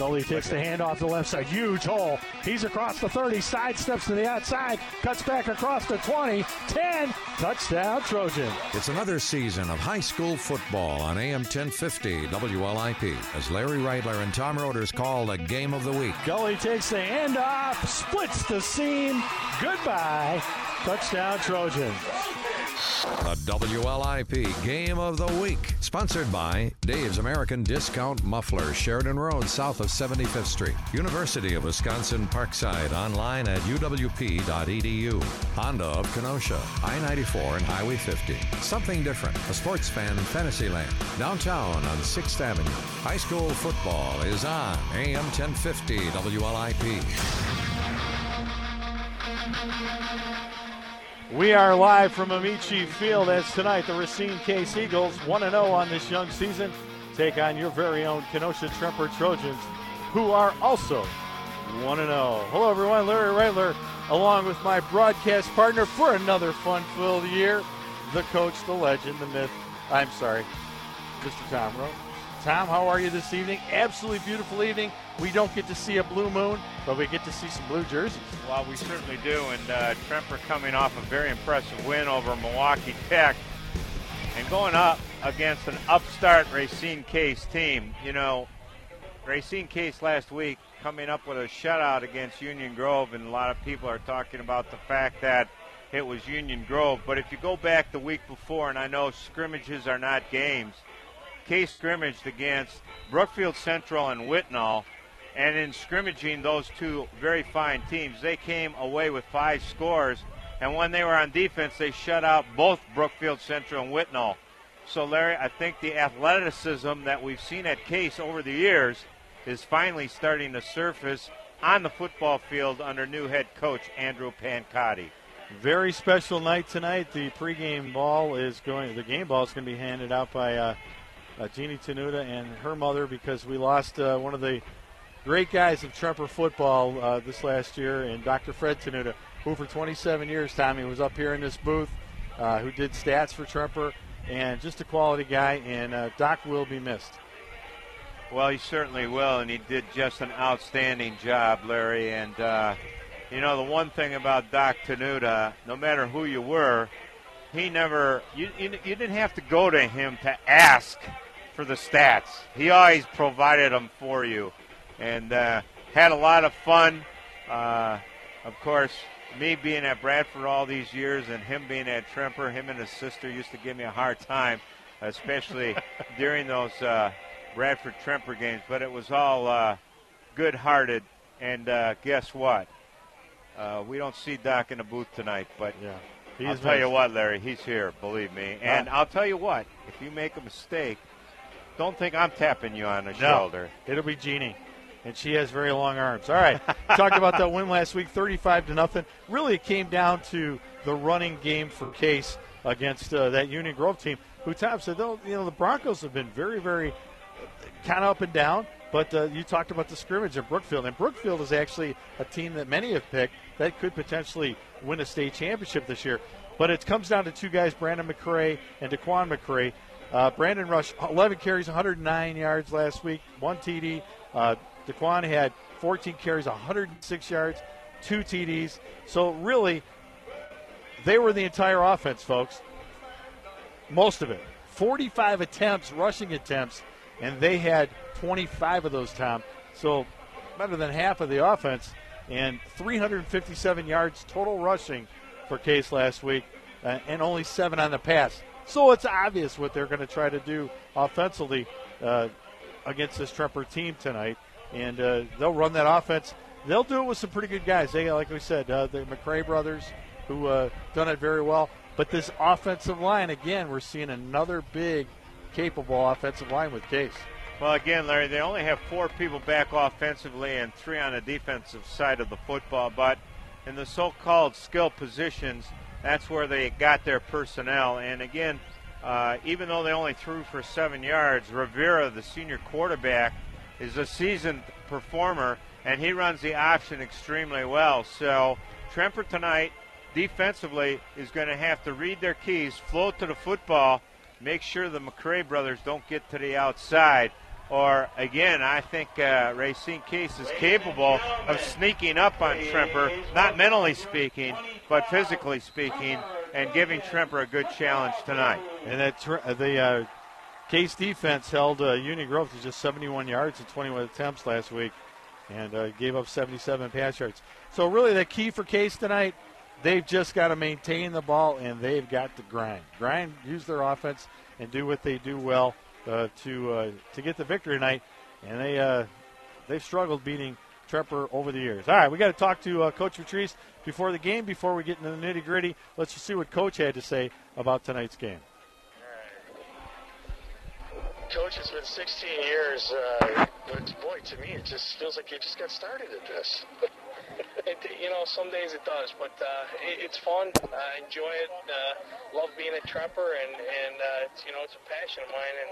Gully takes the hand off the left side. Huge hole. He's across the 30, side steps to the outside, cuts back across the 20, 10, touchdown Trojan. It's another season of high school football on AM 1050 WLIP as Larry Reitler and Tom Roders call the game of the week. Gully takes the hand off, splits the seam. Goodbye. Touchdown Trojan. The WLIP Game of the Week, sponsored by Dave's American Discount Muffler, Sheridan Road, south of 75th Street. University of Wisconsin Parkside, online at uwp.edu. Honda of Kenosha, I-94 and Highway 50. Something different, a sports fan Fantasyland. Downtown on 6th Avenue. High school football is on AM 1050 WLIP. We are live from Ameche Field as tonight the Racine Case Eagles 1 0 on this young season take on your very own Kenosha Tremper Trojans, who are also 1 0. Hello, everyone. Larry Reitler, along with my broadcast partner for another fun filled year, the coach, the legend, the myth. I'm sorry, Mr. Tom Rowe. Tom, how are you this evening? Absolutely beautiful evening. We don't get to see a blue moon, but we get to see some blue jerseys. Well, we certainly do. And uh, Tremper coming off a very impressive win over Milwaukee Tech and going up against an upstart Racine Case team. You know, Racine Case last week coming up with a shutout against Union Grove, and a lot of people are talking about the fact that it was Union Grove. But if you go back the week before, and I know scrimmages are not games, Case scrimmaged against Brookfield Central and Whitnall. And in scrimmaging those two very fine teams, they came away with five scores. And when they were on defense, they shut out both Brookfield Central and Whitnall. So, Larry, I think the athleticism that we've seen at Case over the years is finally starting to surface on the football field under new head coach Andrew Pancotti. Very special night tonight. The pregame ball is going. The game ball is going to be handed out by uh, uh, Jeannie Tenuta and her mother because we lost uh, one of the great guys of Tremper football uh, this last year, and Dr. Fred Tenuta, who for 27 years, Tommy, was up here in this booth, uh, who did stats for Tremper, and just a quality guy. And uh, Doc will be missed. Well, he certainly will, and he did just an outstanding job, Larry. And uh, you know, the one thing about Doc Tenuta, no matter who you were, he never you, you, you didn't have to go to him to ask for the stats. He always provided them for you, and uh, had a lot of fun. Uh, of course, me being at Bradford all these years, and him being at Tremper, him and his sister used to give me a hard time, especially during those uh, Bradford Tremper games. But it was all uh, good-hearted, and uh, guess what? Uh, we don't see Doc in the booth tonight, but Yeah. I'll tell you what, Larry, he's here, believe me. And I'll tell you what, if you make a mistake, don't think I'm tapping you on the No, shoulder. it'll be Jeannie, and she has very long arms. All right, talked about that win last week, 35 to nothing. Really, it came down to the running game for Case against uh, that Union Grove team. Who Tom said, though, you know, the Broncos have been very, very kind of up and down. But uh, you talked about the scrimmage at Brookfield, and Brookfield is actually a team that many have picked that could potentially win a state championship this year. But it comes down to two guys, Brandon McCray and Daquan McCray. Uh, Brandon Rush, 11 carries, 109 yards last week, one TD. Uh, Daquan had 14 carries, 106 yards, two TDs. So really, they were the entire offense, folks. Most of it. 45 attempts, rushing attempts, and they had 25 of those, Tom. So better than half of the offense, and 357 yards total rushing for Case last week, uh, and only seven on the pass. So it's obvious what they're going to try to do offensively uh, against this Tremper team tonight, and uh, they'll run that offense. They'll do it with some pretty good guys. They, like we said, uh, the McCray brothers, who uh, done it very well. But this offensive line, again, we're seeing another big, capable offensive line with Case. Well, again, Larry, they only have four people back offensively and three on the defensive side of the football. But in the so-called skill positions, that's where they got their personnel. And again, uh, even though they only threw for seven yards, Rivera, the senior quarterback, is a seasoned performer, and he runs the option extremely well. So Tremper tonight, defensively, is going to have to read their keys, float to the football, make sure the McCray brothers don't get to the outside. Or again, I think uh, Racine Case is capable of sneaking up on Tremper, not mentally speaking, but physically speaking, and giving Tremper a good challenge tonight. And that uh, the uh, Case defense held uh, Union Grove to just 71 yards and 21 attempts last week, and uh, gave up 77 pass yards. So really, the key for Case tonight, they've just got to maintain the ball and they've got to grind, grind, use their offense, and do what they do well to uh, to get the victory tonight, and they uh, they've struggled beating Tremper over the years. All right, we got to talk to uh, Coach Matrice before the game. Before we get into the nitty gritty, let's just see what Coach had to say about tonight's game. Coach, it's been 16 years, uh, but boy, to me, it just feels like you just got started at this. it, you know, some days it does, but uh, it, it's fun. I enjoy it. Uh, love being a trapper, and and uh, it's, you know, it's a passion of mine, and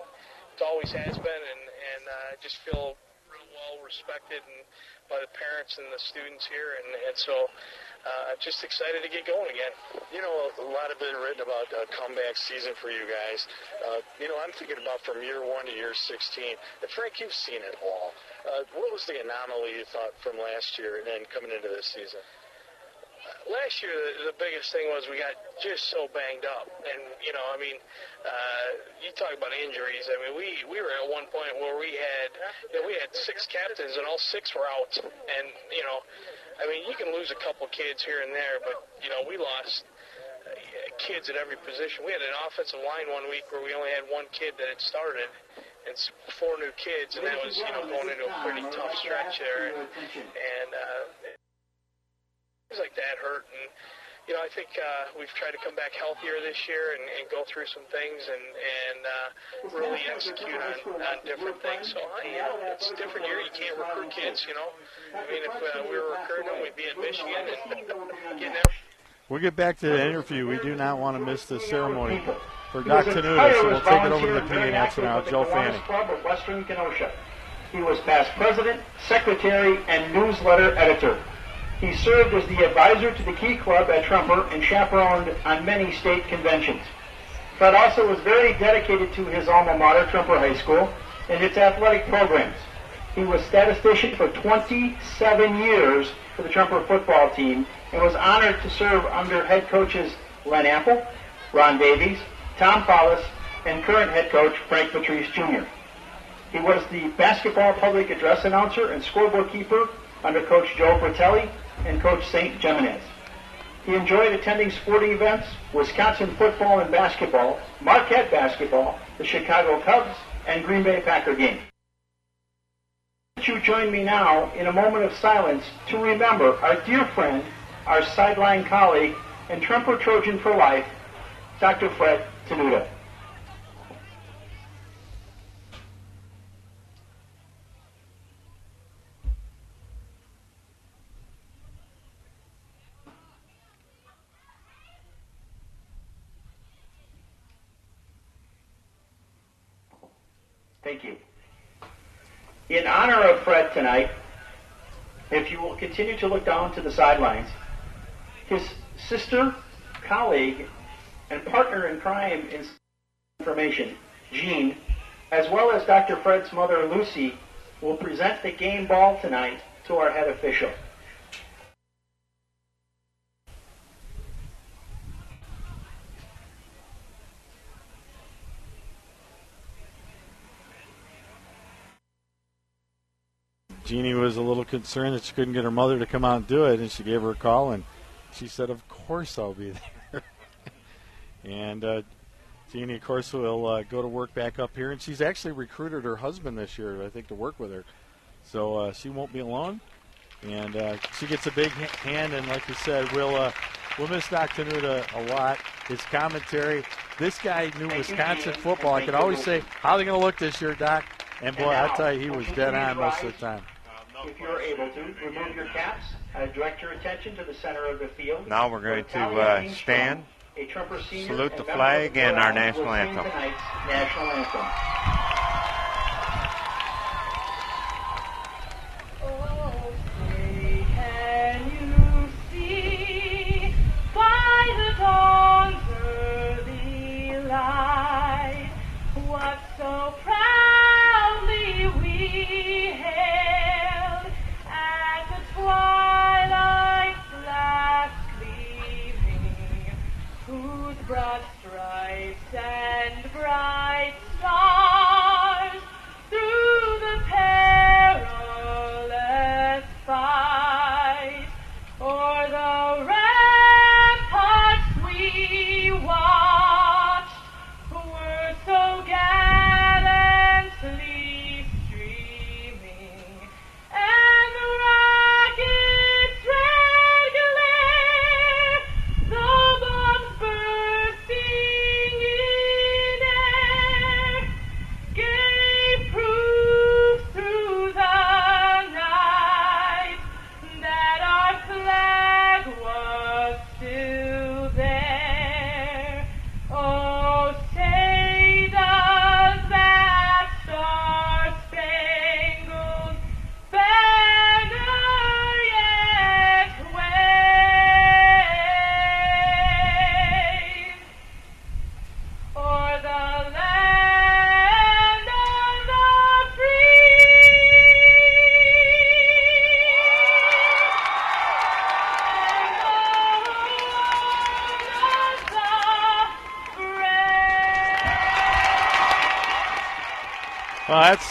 it always has been. And and uh, I just feel real well respected and by the parents and the students here, and and so uh, just excited to get going again. You know, a lot have been written about a comeback season for you guys. Uh, you know, I'm thinking about from year one to year 16. And Frank, you've seen it all. Uh, what was the anomaly you thought from last year and then coming into this season? Last year the, biggest thing was we got just so banged up, and you know, I mean, uh, you talk about injuries. I mean, we we were at one point where we had you know, we had six captains and all six were out, and you know, I mean, you can lose a couple kids here and there, but you know, we lost uh, kids at every position. We had an offensive line one week where we only had one kid that had started, and four new kids, and that was you know going into a pretty tough stretch there, and, and uh, things like that hurt. And you know, I think uh, we've tried to come back healthier this year and, and go through some things and and uh, really execute on, on different things. So uh, you know, it's a different year. You can't recruit kids. You know, I mean, if uh, we were recruiting them, we'd be in Michigan and getting them. We'll get back to the interview. We do not want to miss the ceremony for Doc Tenuta, so we'll take it over to the PA National now. Joe Fanning. Club of Western Kenosha. He was past president, secretary, and newsletter editor. He served as the advisor to the Key Club at Tremper and chaperoned on many state conventions. Fred also was very dedicated to his alma mater, Tremper High School, and its athletic programs. He was statistician for 27 years for the Tremper football team and was honored to serve under head coaches Len Apple, Ron Davies, Tom Follis, and current head coach Frank Matrice Jr. He was the basketball public address announcer and scoreboard keeper under Coach Joe Fratelli and Coach St. Geminez. He enjoyed attending sporting events, Wisconsin football and basketball, Marquette basketball, the Chicago Cubs, and Green Bay Packer games. You join me now in a moment of silence to remember our dear friend, our sideline colleague, and Tremper Trojan for life, Dr. Fred Tenuta. Thank you. In honor of Fred tonight, if you will continue to look down to the sidelines, his sister, colleague, and partner in crime in information, Jean, as well as Dr. Fred's mother, Lucy, will present the game ball tonight to our head official. Jeannie was a little concerned that she couldn't get her mother to come out and do it, and she gave her a call, and she said, "Of course I'll be there." and uh, Jeannie, of course, will uh, go to work back up here, and she's actually recruited her husband this year, I think, to work with her. So uh, she won't be alone, and uh, she gets a big hand. And like you said, we'll uh, we'll miss Doc Tenuta a lot. His commentary. This guy knew Wisconsin football. I could always say, "How are they going to look this year, Doc?" And boy, I tell you, he was dead on most of the time. If you're able to, remove your caps. Uh, direct your attention to the center of the field. Now we're going to uh, stand, salute the flag, and our national anthem. National anthem.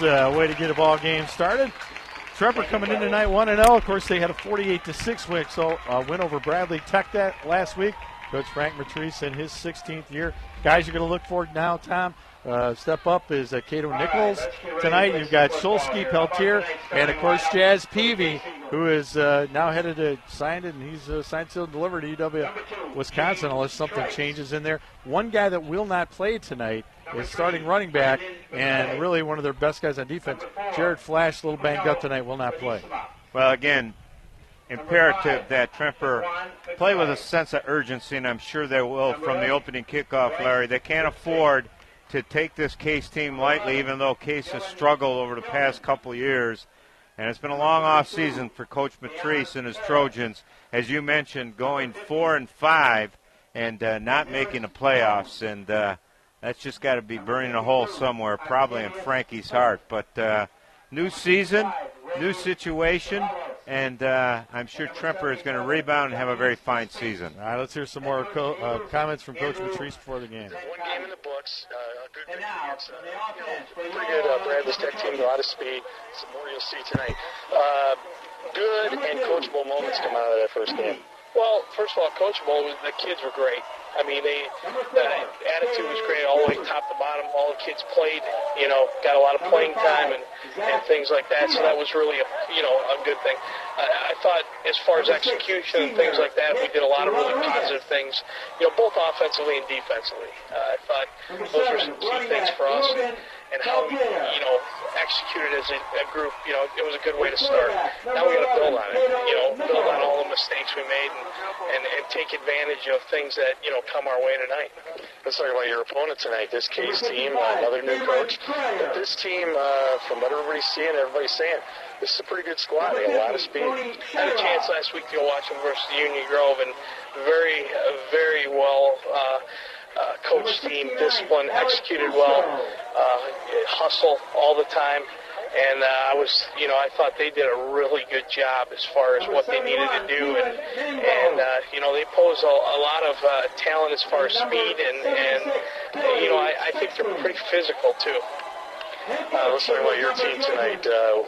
Uh, way to get a ball game started. Tremper coming in tonight 1 0. Of course, they had a 48 to 6 win, so uh, win over Bradley Tech that last week. Coach Frank Matrice in his 16th year. Guys, you're going to look for now, Tom. Uh, step up is uh, Cato Nichols tonight. You've got Solsky, Peltier, and of course Jazz Peavy, who is uh, now headed to signed it, and he's uh, signed, sealed, delivered to UW Wisconsin unless something changes in there. One guy that will not play tonight is starting running back, and really one of their best guys on defense. Jared Flash, a little banged up tonight, will not play. Well, again, imperative that Tremper play with a sense of urgency, and I'm sure they will from the opening kickoff, Larry. They can't afford to take this Case team lightly, even though Case has struggled over the past couple years. And it's been a long off season for Coach Matrice and his Trojans, as you mentioned, going four and five and uh, not making the playoffs. And uh, that's just got to be burning a hole somewhere, probably in Frankie's heart. But uh, new season, new situation, and uh, I'm sure Tremper is going to rebound and have a very fine season. All right, let's hear some more co- uh, comments from Coach Matrice before the game. One game in the books, uh, a good victory against, uh, you know, pretty good uh, Bradley's Tech team, a lot of speed. Some more you'll see tonight. Uh, good and coachable moments come out of that first game. Well, first of all, coachable. The kids were great. I mean, they the attitude was great all the way top to bottom. All the kids played, you know, got a lot of playing time and and things like that. So that was really a you know a good thing. I, I thought as far as execution and things like that, we did a lot of really positive things, you know, both offensively and defensively. Uh, I thought those were some key things for us and how we, you know, executed as a, a group. You know, it was a good way to start. Now we got to build on it. You know, build on all the mistakes we made and, and, and take advantage of things that you know come our way tonight. Let's talk about your opponent tonight. This Case team, uh, another new coach. But this team, uh, from what everybody's seeing, everybody's saying, this is a pretty good squad. They got a lot of speed. Had a chance last week to go watch them versus Union Grove, and very, uh, very well. Uh, uh, coach team, disciplined, executed well, uh, hustle all the time. And uh, I was, you know, I thought they did a really good job as far as what they needed to do, and and uh, you know they pose a, a lot of uh, talent as far as speed, and and you know I, I think they're pretty physical too. Uh, let's talk about your team tonight. Uh,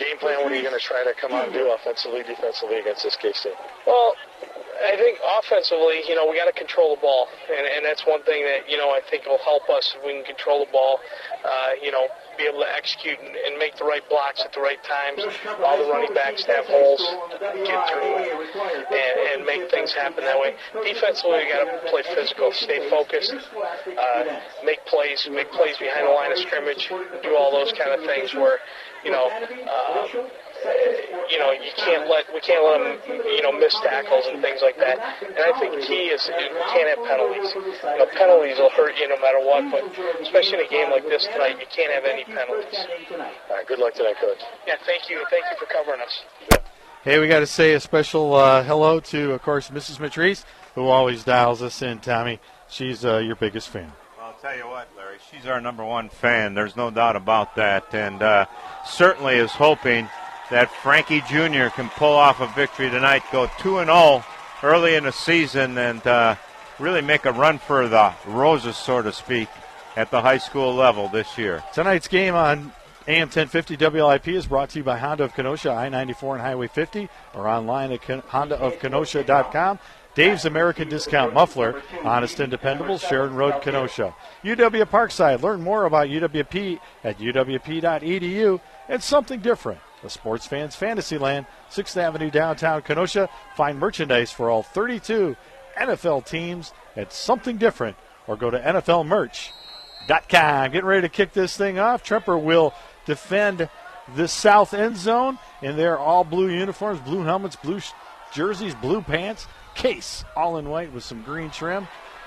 game plan, what are you going to try to come out and do offensively, defensively against this Case team? Well, I think offensively, you know, we got to control the ball, and, and that's one thing that you know I think will help us if we can control the ball. Uh, you know, be able to execute and, and make the right blocks at the right times. All the running backs have holes, get through, and, and make things happen that way. Defensively, we got to play physical, stay focused, uh, make plays, make plays behind the line of scrimmage, do all those kind of things where, you know. Uh, you know, you can't let we can't let them, you know, miss tackles and things like that. And I think the key is we can't have penalties. You know, penalties will hurt you no matter what, but especially in a game like this tonight, you can't have any penalties. All right, good luck tonight, Coach. Yeah, thank you, thank you for covering us. Hey, we got to say a special uh, hello to, of course, Mrs. Matrice, who always dials us in. Tommy, she's uh, your biggest fan. I'll tell you what, Larry, she's our number one fan. There's no doubt about that, and uh, certainly is hoping that Frankie Jr. can pull off a victory tonight, go two and zero early in the season, and uh, really make a run for the roses, so to speak, at the high school level this year. Tonight's game on AM 1050 WLIP is brought to you by Honda of Kenosha, I 94 and Highway 50, or online at HondaofKenosha.com. Dave's American Discount Muffler, honest and dependable, Sheridan Road, Kenosha. UW Parkside, learn more about UWP at uwp.edu. It's something different. The Sports Fans Fantasyland, 6th Avenue downtown Kenosha. Find merchandise for all 32 NFL teams at something different or go to NFLmerch.com. Getting ready to kick this thing off. Tremper will defend the south end zone in their all blue uniforms, blue helmets, blue sh- jerseys, blue pants, case all in white with some green trim.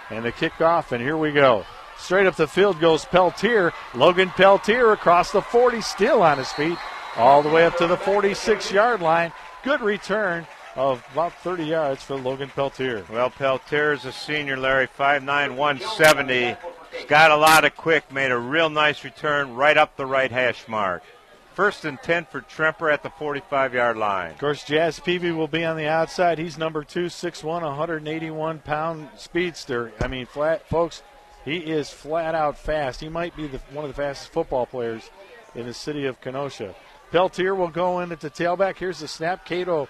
And the kickoff, and here we go. Straight up the field goes Peltier. Logan Peltier across the 40, still on his feet, all the way up to the 46 yard line. Good return of about 30 yards for Logan Peltier. Well, Peltier is a senior, Larry, 5'9", 170. He's got a lot of quick, made a real nice return right up the right hash mark. First and 10 for Tremper at the 45 yard line. Of course, Jazz Peavy will be on the outside. He's number two, 6'1, 181 pound speedster. I mean, flat, folks, he is flat out fast. He might be the, one of the fastest football players in the city of Kenosha. Peltier will go in at the tailback. Here's the snap. Cato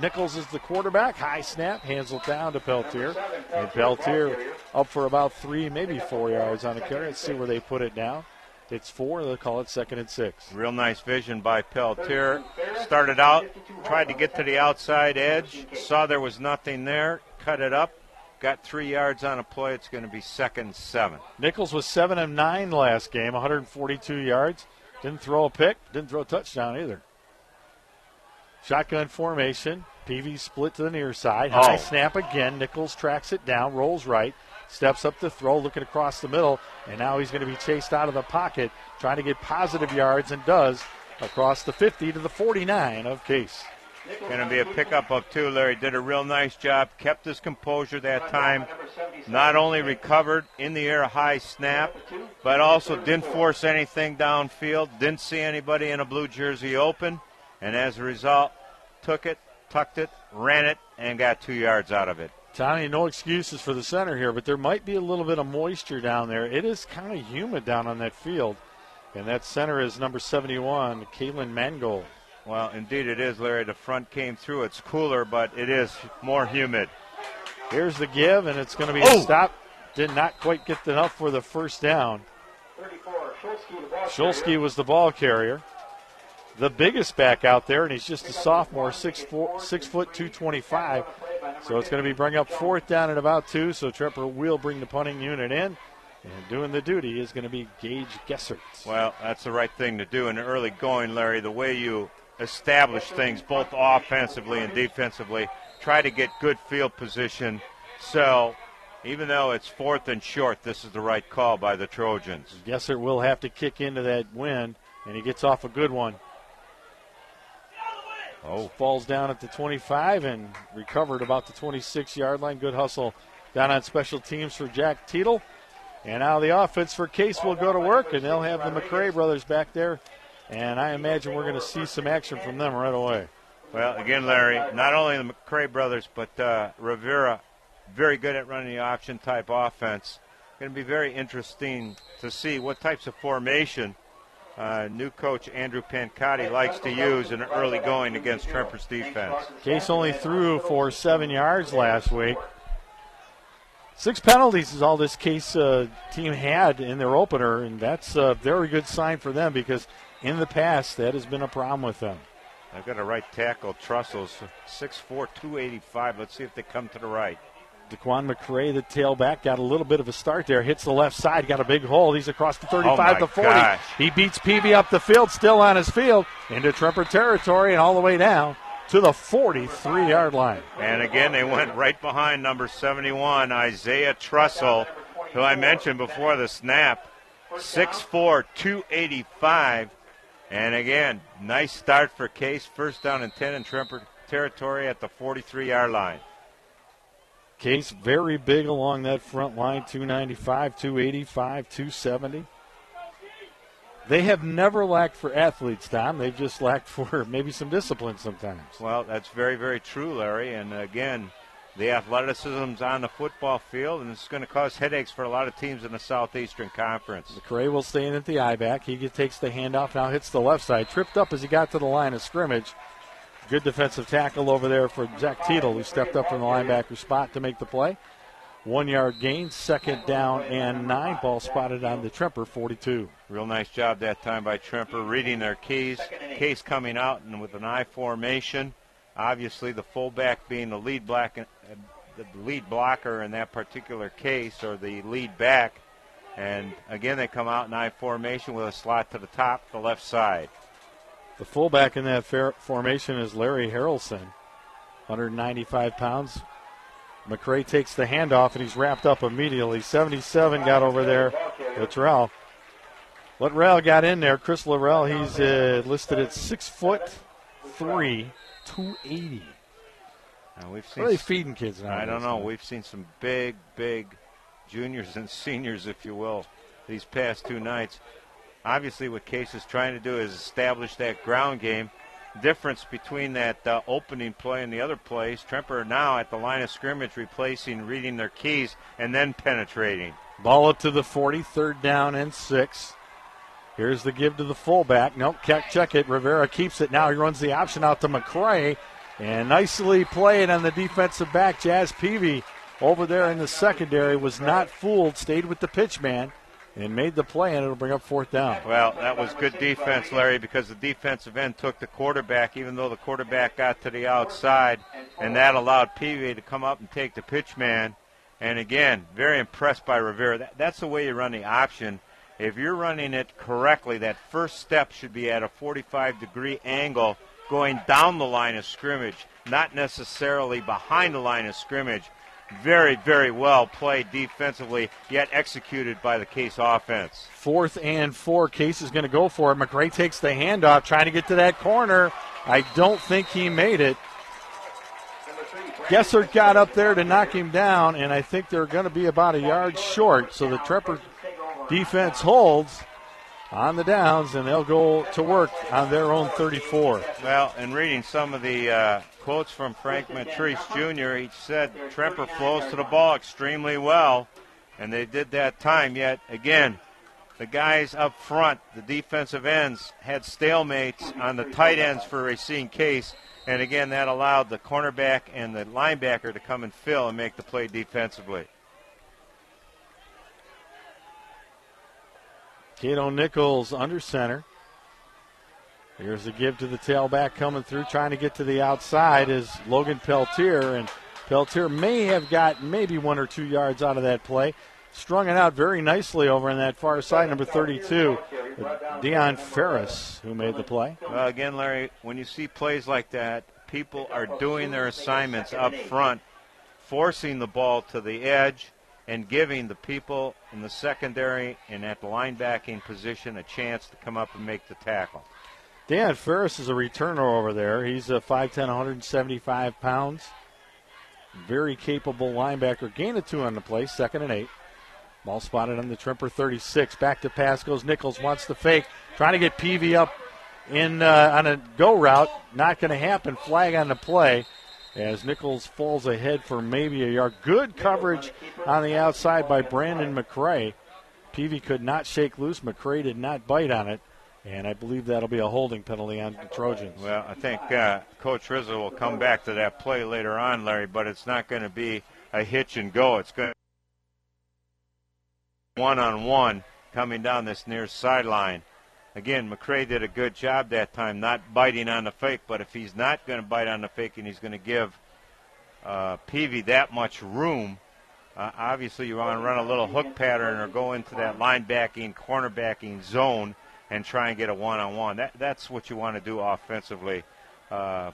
Nichols is the quarterback. High snap, hands it down to Peltier. And Peltier up for about three, maybe four yards on the carry. Let's see where they put it now. It's four. They'll call it second and six. Real nice vision by Peltier. Started out, tried to get to the outside edge, saw there was nothing there, cut it up, got three yards on a play. It's going to be second seven. Nichols was seven and nine last game, 142 yards. Didn't throw a pick, didn't throw a touchdown either. Shotgun formation. Peavy split to the near side. High Oh. snap again. Nichols tracks it down, rolls right, steps up to throw, looking across the middle, and now he's going to be chased out of the pocket, trying to get positive yards, and does across the 50 to the 49 of Case. Going to be a pickup of two. Larry did a real nice job, kept his composure that time. Not only recovered in the air, a high snap, but also didn't force anything downfield, didn't see anybody in a blue jersey open, and as a result, took it, tucked it, ran it, and got two yards out of it. Tony, no excuses for the center here, but there might be a little bit of moisture down there. It is kind of humid down on that field. And that center is number 71, Kalen Mangold. Well, indeed it is, Larry. The front came through. It's cooler, but it is more humid. Here's the give, and it's going to be Oh! a stop. Did not quite get enough for the first down. 34, Shulsky, was the ball carrier. The biggest back out there, and he's just a sophomore, six, four, six foot 225. So it's going to be bring up fourth down at about two. So Tremper will bring the punting unit in. And doing the duty is going to be Gage Gessert. Well, that's the right thing to do in early going, Larry. The way you establish things, both offensively and defensively, try to get good field position. So, even though it's fourth and short, this is the right call by the Trojans. Gessert will have to kick into that wind, and he gets off a good one. Oh, falls down at the 25 and recovered about the 26 yard line. Good hustle down on special teams for Jack Teetle. And now the offense for Case will go to work, and they'll have the McCray brothers back there. And I imagine we're going to see some action from them right away. Well, again, Larry, not only the McCray brothers, but uh, Rivera, very good at running the option type offense. Going to be very interesting to see what types of formation uh, new coach Andrew Pancotti likes to use in early going against Tremper's defense. Case only threw for seven yards last week. Six penalties is all this Case uh, team had in their opener, and that's a very good sign for them because in the past that has been a problem with them. I've got a right tackle, Trussell's 6'4", 285. Let's see if they come to the right. Daquan McCray, the tailback, got a little bit of a start there. Hits the left side, got a big hole. He's across the 35 Oh, to 40. gosh. He beats Peavy up the field, still on his field, into Tremper territory, and all the way down to the 43 yard line. And again, they went right behind number 71, Isaiah Trussell, who I mentioned before the snap. 6'4", 285. And again, nice start for Case. First down and 10 in Tremper territory at the 43 yard line. Case very big along that front line 295, 285, 270. They have never lacked for athletes, Tom. They've just lacked for maybe some discipline sometimes. Well, that's very, very true, Larry. And again, the athleticism's on the football field, and it's going to cause headaches for a lot of teams in the Southeastern Conference. McCray will stay in at the I back. He takes the handoff, now hits the left side. Tripped up as he got to the line of scrimmage. Good defensive tackle over there for Zach Teetle, who stepped up from the linebacker spot to make the play. One yard gain, second down and nine. Ball spotted on the Tremper 42. Real nice job that time by Tremper reading their keys. Case coming out and with an I formation. Obviously, the fullback being the lead black, the lead blocker in that particular case, or the lead back. And again, they come out in I formation with a slot to the top, the left side. The fullback in that formation is Larry Harrelson, 195 pounds. McCray takes the handoff and he's wrapped up immediately. 77 got over there. Luttrell. Luttrell got in there. Chris Lorell, he's uh, listed at six foot three, 280. Now, we've What are they feeding kids now? I don't know. We've seen some big, big juniors and seniors, if you will, these past two nights. Obviously, what Case is trying to do is establish that ground game. Difference between that uh, opening play and the other plays. Tremper now at the line of scrimmage, replacing, reading their keys, and then penetrating. Ball up to the 40, third down and six. Here's the give to the fullback. Nope, check, check it. Rivera keeps it. Now he runs the option out to McCray. And nicely played on the defensive back. Jazz Peavy over there in the secondary was not fooled, stayed with the pitch man, and made the play, and it'll bring up fourth down. Well, that was good defense, Larry, because the defensive end took the quarterback, even though the quarterback got to the outside, and that allowed Peavy to come up and take the pitch man. And again, very impressed by Rivera. That, that's the way you run the option. If you're running it correctly, that first step should be at a 45 degree angle going down the line of scrimmage, not necessarily behind the line of scrimmage. Very, very well played defensively, yet executed by the Case offense. Fourth and four. Case is going to go for it. McCray takes the handoff, trying to get to that corner. I don't think he made it. Gessert got up there to knock him down, and I think they're going to be about a yard short. So the Tremper defense holds on the downs, and they'll go to work on their own 34. Well, in reading some of the uh, quotes from Frank Matrice Jr., he said Tremper flows to the ball extremely well, and they did that time. Yet again, the guys up front, the defensive ends, had stalemates on the tight ends for Racine Case. And again, that allowed the cornerback and the linebacker to come and fill and make the play defensively. Cato Nichols under center. Here's the give to the tailback coming through, trying to get to the outside is Logan Peltier, and Peltier may have got maybe one or two yards out of that play. Strung it out very nicely over on that far side, number 32, Dion Ferris, who made the play. Well, again, Larry, when you see plays like that, people are doing their assignments up front, forcing the ball to the edge, and giving the people in the secondary and at the linebacking position a chance to come up and make the tackle. Dan Ferris is a returner over there. He's a 5'10, 175 pounds. Very capable linebacker. Gain of two on the play, second and eight. Ball spotted on the Tremper 36. Back to pass goes Nichols. Wants to fake. Trying to get Peavy up in uh, on a go route. Not going to happen. Flag on the play as Nichols falls ahead for maybe a yard. Good coverage on the outside by Brandon McCray. Peavy could not shake loose. McCray did not bite on it. And I believe that'll be a holding penalty on the Trojans. Well, I think uh, Coach Rizzo will come back to that play later on, Larry, but it's not going to be a hitch and go. It's going one on one coming down this near sideline. Again, McCray did a good job that time, not biting on the fake. But if he's not going to bite on the fake and he's going to give uh, Peavy that much room, uh, obviously you want to run a little hook pattern or go into that linebacking, cornerbacking zone and try and get a one-on-one. That, that's what you want to do offensively. Uh,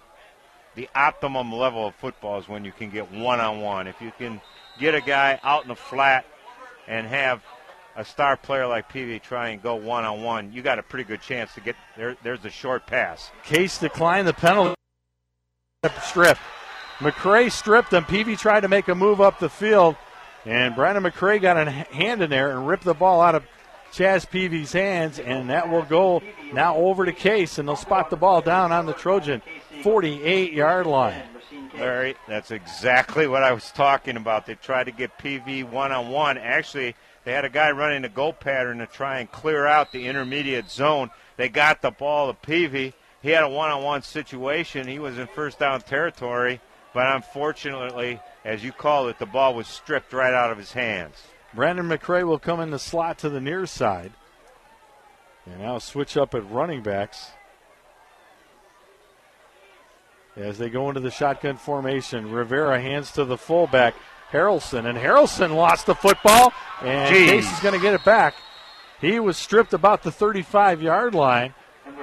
the optimum level of football is when you can get one-on-one. If you can get a guy out in the flat and have a star player like Peavy try and go one on one, you got a pretty good chance to get there. There's a short pass. Case declined the penalty strip. McCray stripped him. Peavy tried to make a move up the field, and Brandon McCray got a hand in there and ripped the ball out of Chaz Peavy's hands, and that will go now over to Case, and they'll spot the ball down on the Trojan 48 yard line. Larry, that's exactly what I was talking about. They tried to get Peavy one on one. Actually, they had a guy running a go pattern to try and clear out the intermediate zone. They got the ball to Peavy. He had a one-on-one situation. He was in first down territory, but unfortunately, as you call it, the ball was stripped right out of his hands. Brandon McCray will come in the slot to the near side. And now switch up at running backs. As they go into the shotgun formation, Rivera hands to the fullback. Harrelson, and Harrelson lost the football, and Jeez. Case is going to get it back. He was stripped about the 35 yard line,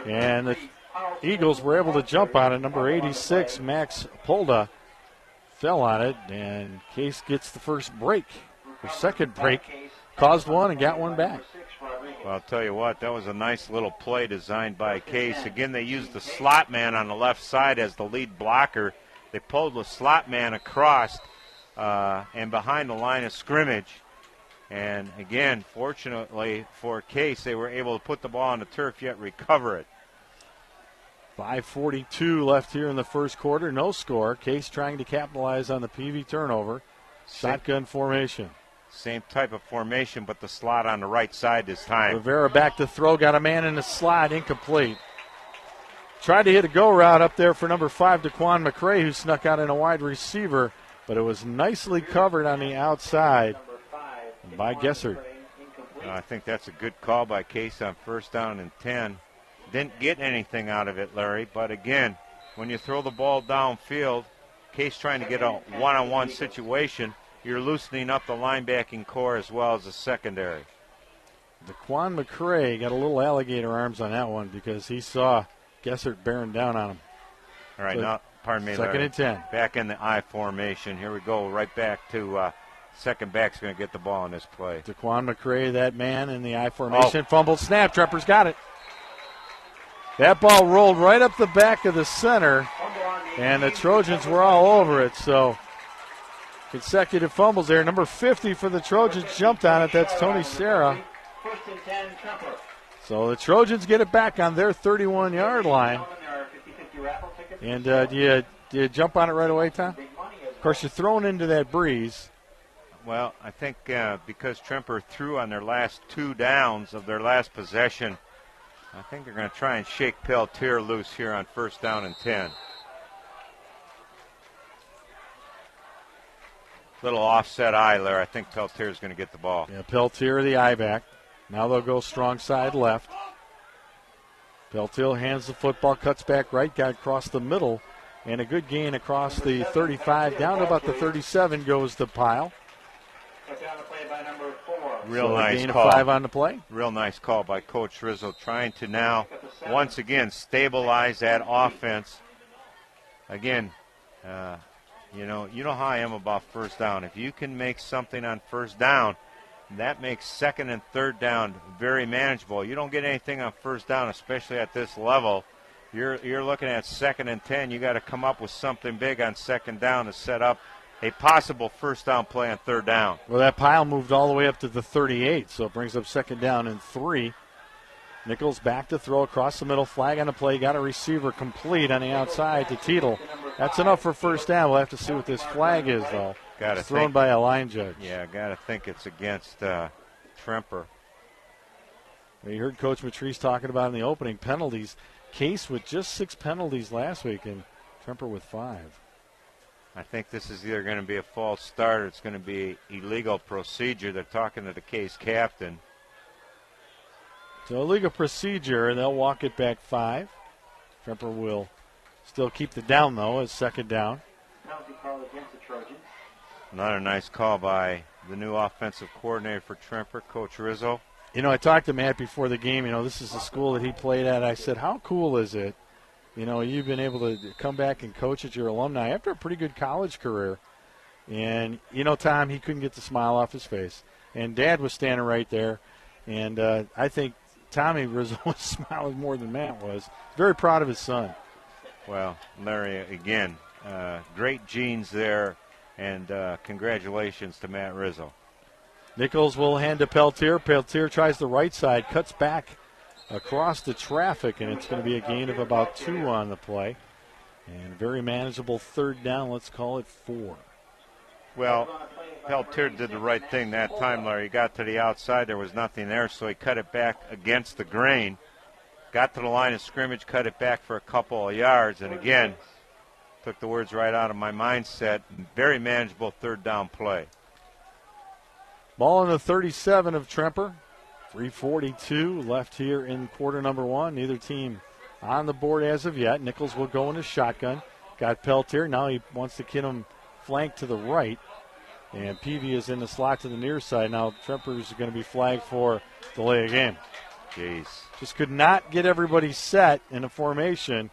and the Eagles were able to jump on it. Number 86, Max Polda, fell on it, and Case gets the first break. The second break caused one and got one back. Well, I'll tell you what, that was a nice little play designed by Case. Again, they used the slot man on the left side as the lead blocker. They pulled the slot man across uh, and behind the line of scrimmage. And again, fortunately for Case, they were able to put the ball on the turf yet recover it. 5.42 left here in the first quarter. No score. Case trying to capitalize on the Peavy turnover. Shotgun formation. Same type of formation, but the slot on the right side this time. Rivera back to throw, got a man in the slot, incomplete. Tried to hit a go route up there for number five, Daquan McCray, who snuck out in a wide receiver, but it was nicely covered on the outside by Gessert. I think that's a good call by Case on first down and 10. Didn't get anything out of it, Larry, but again, when you throw the ball downfield, Case trying to get a one on one situation, you're loosening up the linebacking core as well as the secondary. Daquan McCray got a little alligator arms on that one because he saw Gessert bearing down on him. All right, So, now, pardon me, second Larry. and 10. Back in the I formation. Here we go, right back to uh, second back's going to get the ball in this play. Daquan McCray, that man in the I formation, fumbled snap. Trempers got it. That ball rolled right up the back of the center, and the Trojans were all over it. So consecutive fumbles there. Number 50 for the Trojans jumped on it. That's Tony Serra. First and 10, Tremper. So the Trojans get it back on their 31 yard line. There are 50-50 raffle tickets. And uh, do, you, do you jump on it right away, Tom? Big money as Of course, you're thrown into that breeze. Well, I think uh, because Tremper threw on their last two downs of their last possession, I think they're going to try and shake Peltier loose here on first down and 10. Little offset I there. I think Peltier is going to get the ball. Yeah, Peltier the I back. Now they'll go strong side left. Peltier hands the football, cuts back right, got across the middle, and a good gain across the 35. Down to about the 37 goes the pile. Put down the play by number four. Real So nice call. five on the play. Real nice call by Coach Rizzo, trying to now once again stabilize that offense. Again, uh, you know, you know how I am about first down. If you can make something on first down, that makes second and third down very manageable. You don't get anything on first down, especially at this level. You're you're looking at second and ten. You got to come up with something big on second down to set up a possible first down play on third down. Well, that pile moved all the way up to the 38, so it brings up second down and three. Nichols back to throw across the middle, flag on the play, got a receiver complete on the outside to Teetle. That's enough for first down. We'll have to see what this flag is, though. Got to It's thrown think. by a line judge. Yeah, got to think it's against uh, Tremper. We heard Coach Matrice talking about in the opening penalties. Case with just six penalties last week, and Tremper with five. I think this is either going to be a false start or it's going to be illegal procedure. They're talking to the case captain. So illegal procedure, and they'll walk it back five. Tremper will still keep the down though as second down. Penalty call against the Trojans. Another nice call by the new offensive coordinator for Tremper, Coach Rizzo. You know, I talked to Matt before the game. You know, this is the school that he played at. I said, "How cool is it? You know, you've been able to come back and coach at your alumni after a pretty good college career." And you know, Tom, he couldn't get the smile off his face, and Dad was standing right there, and uh, I think Tommy Rizzo was smiling more than Matt was. Very proud of his son. Well, Larry, again, uh, great genes there, and uh, congratulations to Matt Rizzo. Nichols will hand to Peltier. Peltier tries the right side, cuts back across the traffic, and it's going to be a gain of about two on the play. And very manageable third down. Let's call it four. Well, Peltier did the right thing that time, Larry. He got to the outside. There was nothing there, so he cut it back against the grain. Got to the line of scrimmage, cut it back for a couple of yards, and again, took the words right out of my mindset. Very manageable third down play. Ball in the 37 of Tremper. 342 left here in quarter number one. Neither team on the board as of yet. Nichols will go into shotgun. Got Peltier. Now he wants to get him flanked to the right. And Peavy is in the slot to the near side. Now Tremper is going to be flagged for delay of game. Jeez. Just could not get everybody set in a formation.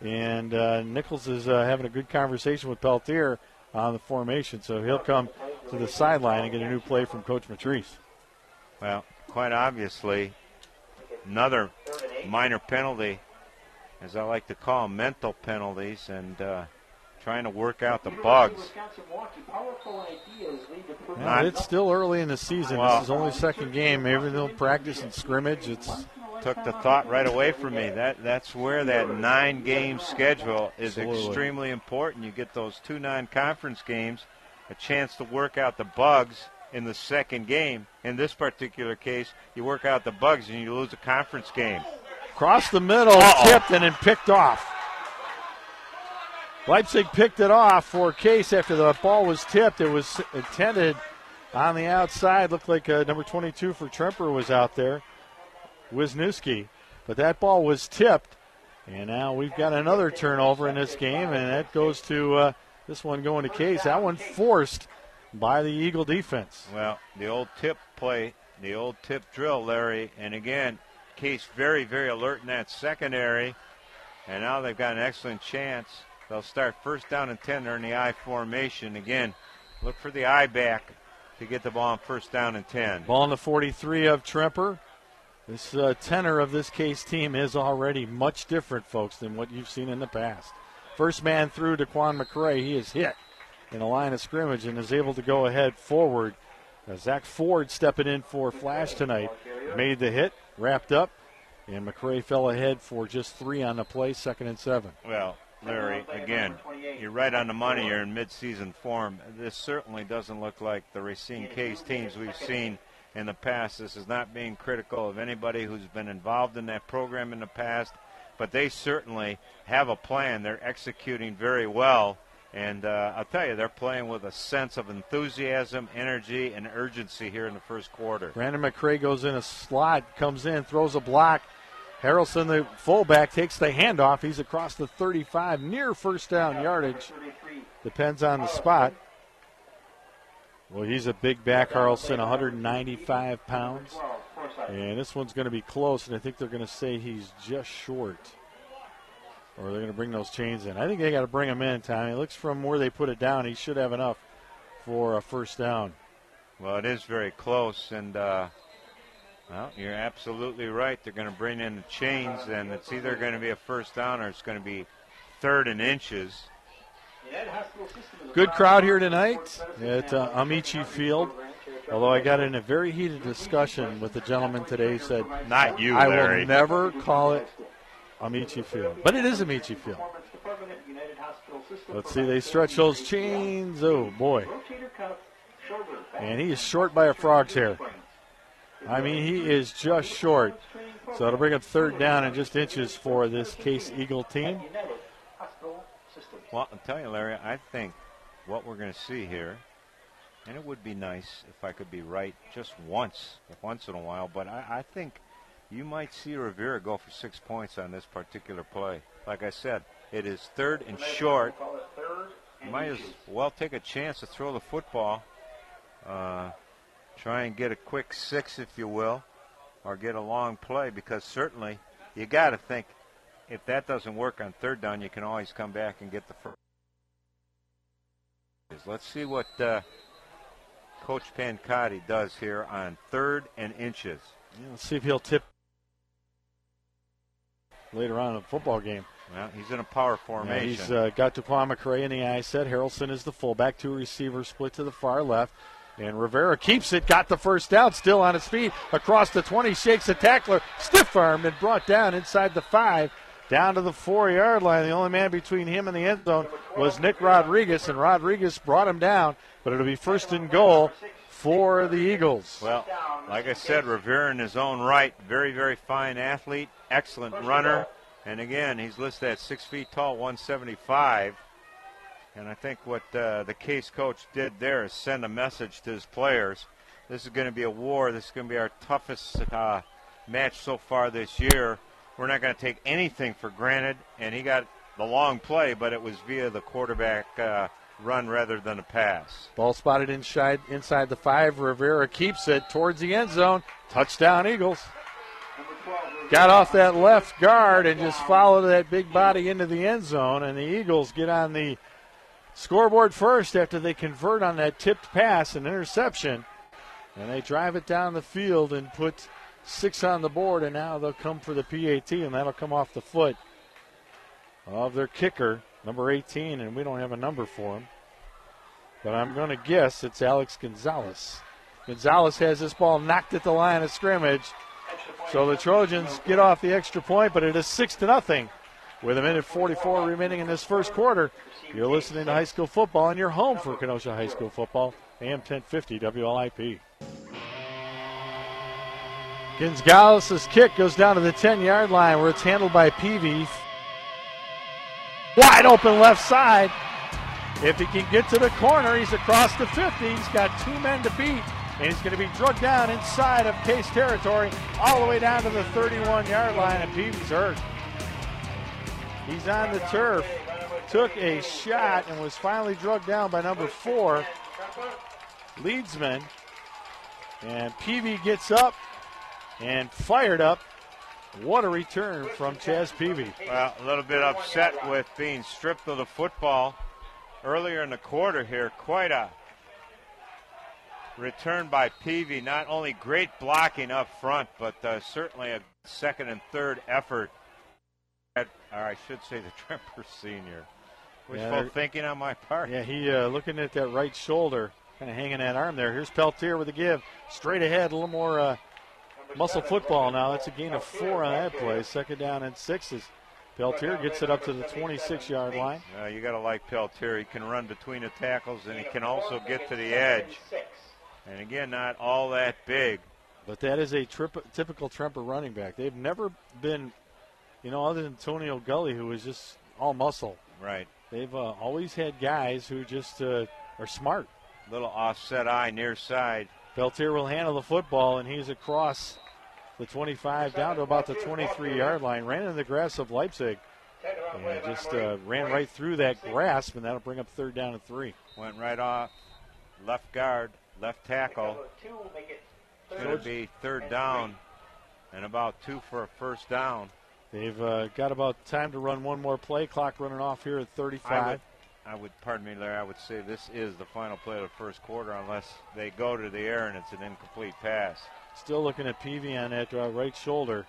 And uh, Nichols is uh, having a good conversation with Peltier on the formation. So he'll come to the sideline and get a new play from Coach Matrice. Well, quite obviously, another minor penalty, as I like to call them, mental penalties, and uh, trying to work out the bugs. Wisconsin Milwaukee, powerful ideas lead to proof. Well, it's still early in the season. Well- this is only second game. Maybe they'll practice and scrimmage. It's Took the thought right away from me. That that's where that nine-game schedule is Absolutely. extremely important. You get those two non-conference games, a chance to work out the bugs, in the second game. In this particular case, you work out the bugs and you lose a conference game. Across the middle, Uh-oh. tipped and then picked off. Leipzig picked it off for Case after the ball was tipped. It was intended on the outside. Looked like uh, number 22 for Tremper was out there, Wisniewski. But that ball was tipped. And now we've got another turnover in this game, and that goes to uh, this one going to Case. That one forced by the Eagle defense. Well, the old tip play, the old tip drill, Larry. And again, Case very, very alert in that secondary. And now they've got an excellent chance They'll start first down and 10. They're in the I formation. Again, look for the I back to get the ball on first down and 10. Ball in the 43 of Tremper. This uh, tenor of this case team is already much different, folks, than what you've seen in the past. First man through to Quan McCray. He is hit in a line of scrimmage and is able to go ahead forward. Uh, Zach Ford stepping in for Flash tonight. Made the hit, wrapped up, and McCray fell ahead for just three on the play, second and seven. Well, Larry, again, you're right on the money. You're in midseason form. This certainly doesn't look like the Racine Case teams we've seen in the past. This is not being critical of anybody who's been involved in that program in the past, but they certainly have a plan. They're executing very well. And uh, I'll tell you, they're playing with a sense of enthusiasm, energy, and urgency here in the first quarter. Brandon McCray goes in a slot, comes in, throws a block, Harrelson, the fullback, takes the handoff. He's across the 35, near first down yardage. Depends on the spot. Well, he's a big back, Harrelson, 195 pounds. And this one's going to be close, and I think they're going to say he's just short. Or they're going to bring those chains in. I think they got to bring him in, Tommy. It looks from where they put it down, he should have enough for a first down. Well, it is very close, and uh, well, you're absolutely right. They're going to bring in the chains, and it's either going to be a first down or it's going to be third and inches. Good crowd here tonight at uh, Ameche Field. Although I got in a very heated discussion with the gentleman today, said, "Not you, I Larry. will never call it Ameche Field, but it is Ameche Field." Let's see, they stretch those chains. Oh boy! And he is short by a frog's hair. I mean, he is just short. So it'll bring up third down and just inches for this Case Eagle team. Well, I'm telling you, Larry, I think what we're going to see here, and it would be nice if I could be right just once, once in a while, but I, I think you might see Rivera go for six points on this particular play. Like I said, it is third and short. You might as well take a chance to throw the football. Uh, try and get a quick six, if you will, or get a long play because certainly you got to think if that doesn't work on third down, you can always come back and get the first. Let's see what uh, Coach Pancotti does here on third and inches. Yeah, let's see if he'll tip later on in the football game. Well, he's in a power formation. Yeah, he's uh, got Duquan McCray in the I set. Harrelson is the fullback. Two receivers split to the far left. And Rivera keeps it, got the first down, still on his feet, across the 20, shakes a tackler, stiff armed and brought down inside the five, down to the four yard line. The only man between him and the end zone was Nick Rodriguez, and Rodriguez brought him down, but it'll be first and goal for the Eagles. Well, like I said, Rivera in his own right, very, very fine athlete, excellent runner. And again, he's listed at six feet tall, 175. And I think what uh, the case coach did there is send a message to his players. This is going to be a war. This is going to be our toughest uh, match so far this year. We're not going to take anything for granted. And he got the long play, but it was via the quarterback uh, run rather than a pass. Ball spotted inside inside the five. Rivera keeps it towards the end zone. Touchdown, Eagles. Got off that left guard and just followed that big body into the end zone, and the Eagles get on the scoreboard first after they convert on that tipped pass and interception. And they drive it down the field and put six on the board, and now they'll come for the PAT, and that'll come off the foot of their kicker, number 18, and we don't have a number for him. But I'm going to guess it's Alex Gonzalez. Gonzalez has this ball knocked at the line of scrimmage. So the Trojans get off the extra point, but it is six to nothing With a minute 44 remaining in this first quarter, you're listening to high school football and you're home for Kenosha High School football, AM 1050 WLIP. Gonzalez's kick goes down to the 10 yard line where it's handled by Peavy. Wide open left side. If he can get to the corner, he's across the 50. He's got two men to beat, and he's going to be drugged down inside of Case territory, all the way down to the 31 yard line, and Peavy's hurt. He's on the turf, took a shot, and was finally drugged down by number four, Leadsman. And Peavy gets up and fired up. What a return from Chaz Peavy. Well, a little bit upset with being stripped of the football earlier in the quarter here. Quite a return by Peavy. Not only great blocking up front, but uh, certainly a second and third effort. Or I should say the Tremper senior. Wishful Yeah, thinking on my part. Yeah, he uh, looking at that right shoulder, kind of hanging that arm there. Here's Peltier with a give, straight ahead, a little more uh, muscle football now. That's a gain of four on that play. Second down and six as Peltier gets it up to the 26-yard line. Uh, you got to like Peltier. He can run between the tackles and he can also get to the edge. And again, not all that big. But that is a trip, typical Tremper running back. They've never been, you know, other than Antonio Gully, who is just all muscle. Right. They've uh, always had guys who just uh, are smart. Little offset I near side. Peltier will handle the football, and he's across the 25 down to about the 23 yard line. Ran in the grass of Leipzig. And just uh, ran right through that grasp, and that'll bring up third down and three. Went right off. Left guard, left tackle. It's Going to be third down and about two for a first down. They've uh, got about time to run one more play. Clock running off here at 35. I would, I would, pardon me, Larry, I would say this is the final play of the first quarter unless they go to the air and it's an incomplete pass. Still looking at Peavy on that uh, right shoulder.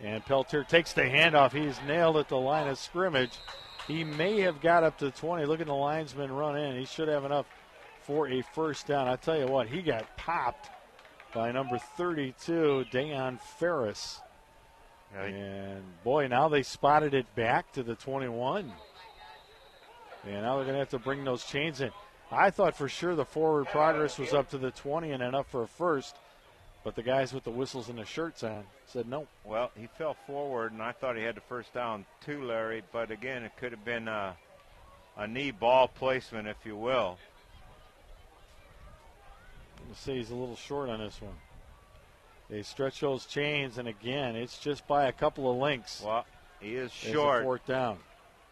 And Peltier takes the handoff. He's nailed at the line of scrimmage. He may have got up to 20. Look at the linesman run in. He should have enough for a first down. I tell you what, he got popped by number 32, Dayon Ferris. Right. And boy, now they spotted it back to the 21. And now they're going to have to bring those chains in. I thought for sure the forward progress was up to the 20 and enough for a first, but the guys with the whistles and the shirts on said no. Well, he fell forward, and I thought he had the first down too, Larry. But again, it could have been a, a knee ball placement, if you will. Let's say he's a little short on this one. They stretch those chains, and again, it's just by a couple of links. Well, he is short, fourth down.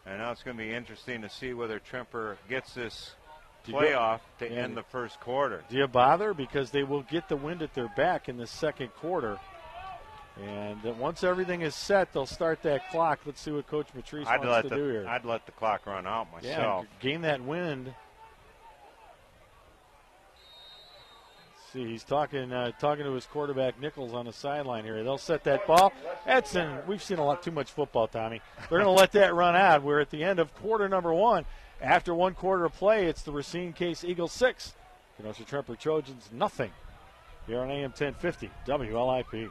and now it's going to be interesting to see whether Tremper gets this Do you go- playoff to end the first quarter. Do you bother? Because they will get the wind at their back in the second quarter. And once everything is set, they'll start that clock. Let's see what Coach Matrice I'd wants let to the do here. I'd let the clock run out myself. g- gain that wind. See, he's talking uh, talking to his quarterback Nichols on the sideline here. They'll set that ball. In. We've seen a lot too much football, Tommy. They're going to let that run out. We're at the end of quarter number one. After one quarter of play, it's the Racine Case Eagles six, Kenosha Tremper Trojans nothing. Here on AM 1050 WLIP.